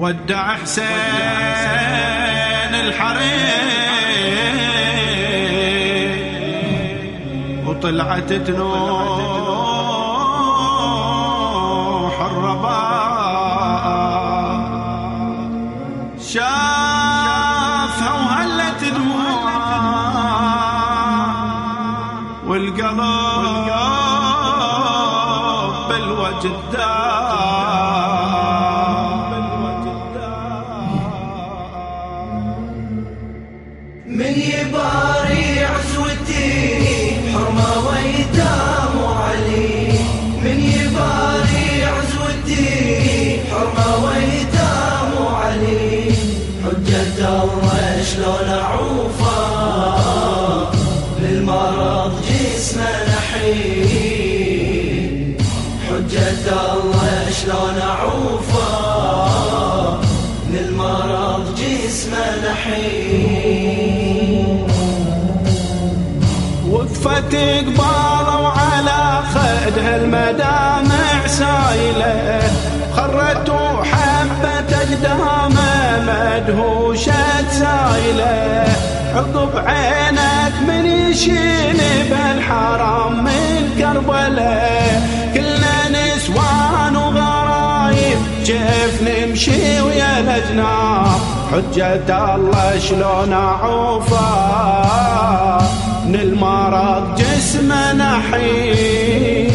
ودع حسين الحريم وطلعت تنوح الرباء شافها وهلت دموعها والقلب بالوجد من حجة الله شلون أعوفه. للمرض جسمه نحيل وقفت قباله وعلى خدها المدامع سايله خرت وحبت اقدامه مدهوشة سايلة. عقب عينك من يشيل بالحرام من كربلاء كلنا كيف نمشي ويا الاجناب حجة الله شلون أعوفه؟ من المرض جسمه نحيل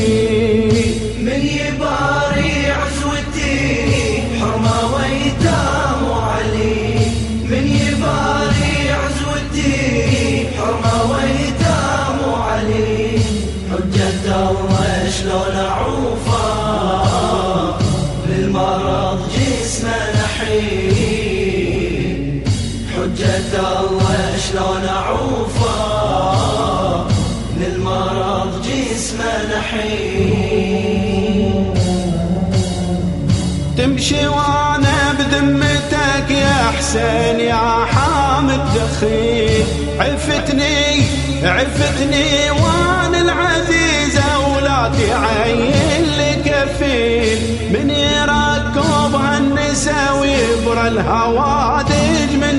اعوفه للمرض جسمه نحيل تمشي وأنا بذمتك يا حسين يا حامد دخيل عفتني عفتني وأنا العزيزة ولا تعين لي كفيل من يركب هالنسا ويبرى الهوادج من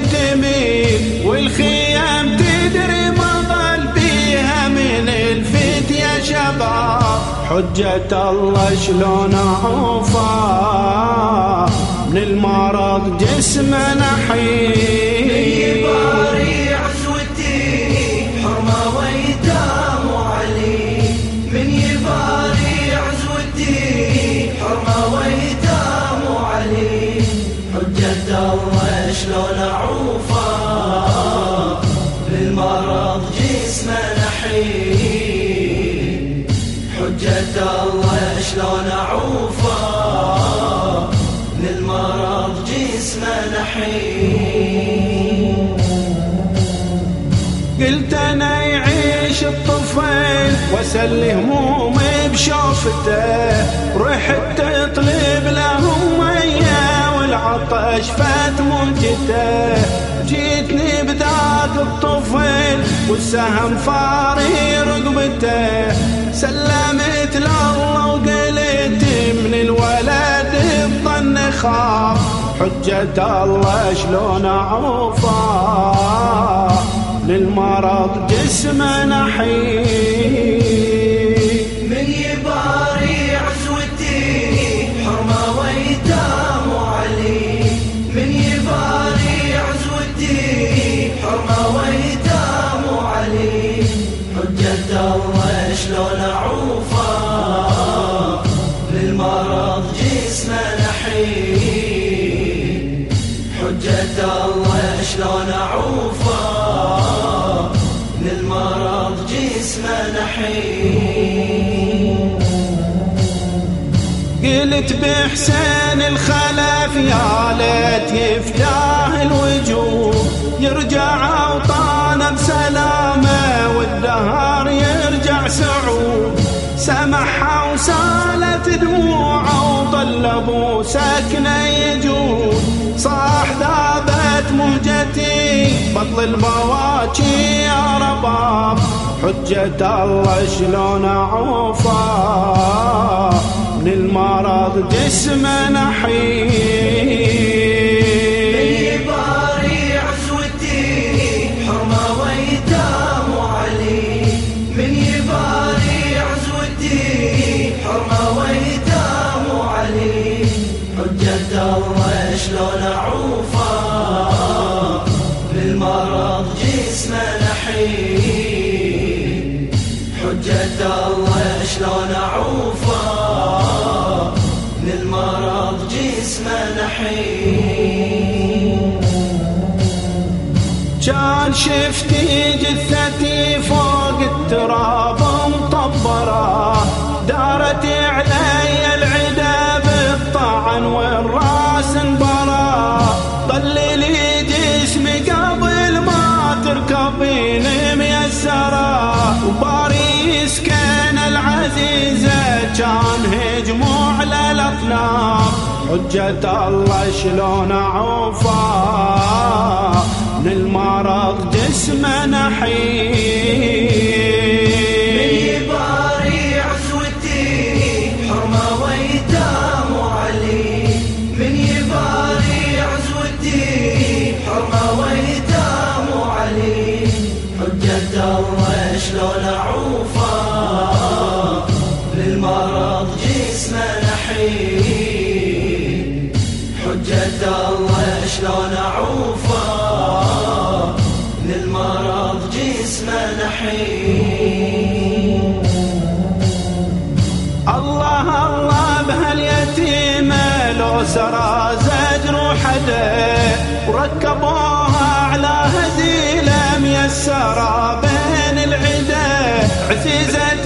حجة الله شلون اعوفه من المرض جسمه نحيل يباري عزوتي حرمة علي من يباري علي حجة الله شلون اعوفه قلت أنا يعيش الطفل واسلي همومي بشوفته رحت تطلب لهم مية والعطش فات موجته. جيتني بذاك الطفل والسهم فاري رقبته. سلمت لله وقلت من الولد الظن خاف. حجة الله شلون أعوفه للمرض جسمه نحيل قلت بحسين الخلف يا ليت يفتاه الوجوه. يرجع أوطانه بسلامة والدهر يرجع سعود. سمحها وسالت دموعه وطلبوا سكنه يجود صاح ذابت مهجتي بطل البواكي يا رباب. حجة الله شلون اعوفه من المرض جسمه الله شلون اعوفه بالمرض جسمه نحيل حجة الله شلون اعوفه للمرض جسمه نحيل كان شفتي جثتي فوق التراب مطبرة دارت علي العدا بالطعن على الأطناف حجة الله شلون عوفا من المرض جسمه نحيل الله الله بهاليتيمة لو سرى زجر وحده وركبوها على هزيلة ميسرة عزيزتي لا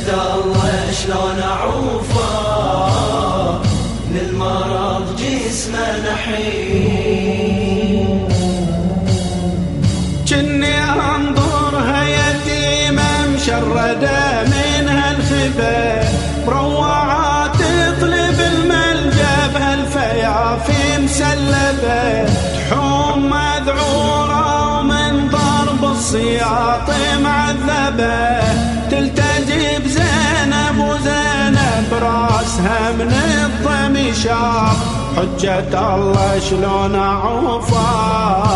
حجة الله شلون أعوفه؟ للمرض جسمه نحيل جني انظرها يتيمة مشردة من هالخبا مروعة تطلب الملجأ بهالفيافي مسلبة. تحوم مذعورة ومن ضرب السياط الضمشاق حجة الله شلون أعوفا؟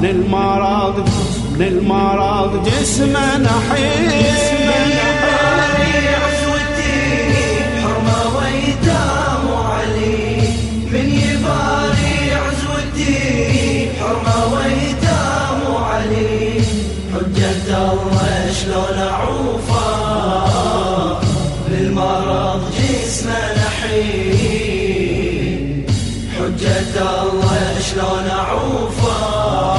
من المرض من المرض جسمه نحيل حجة الله شلون أعوفه؟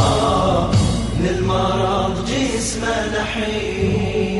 للمرض جسمه نحيل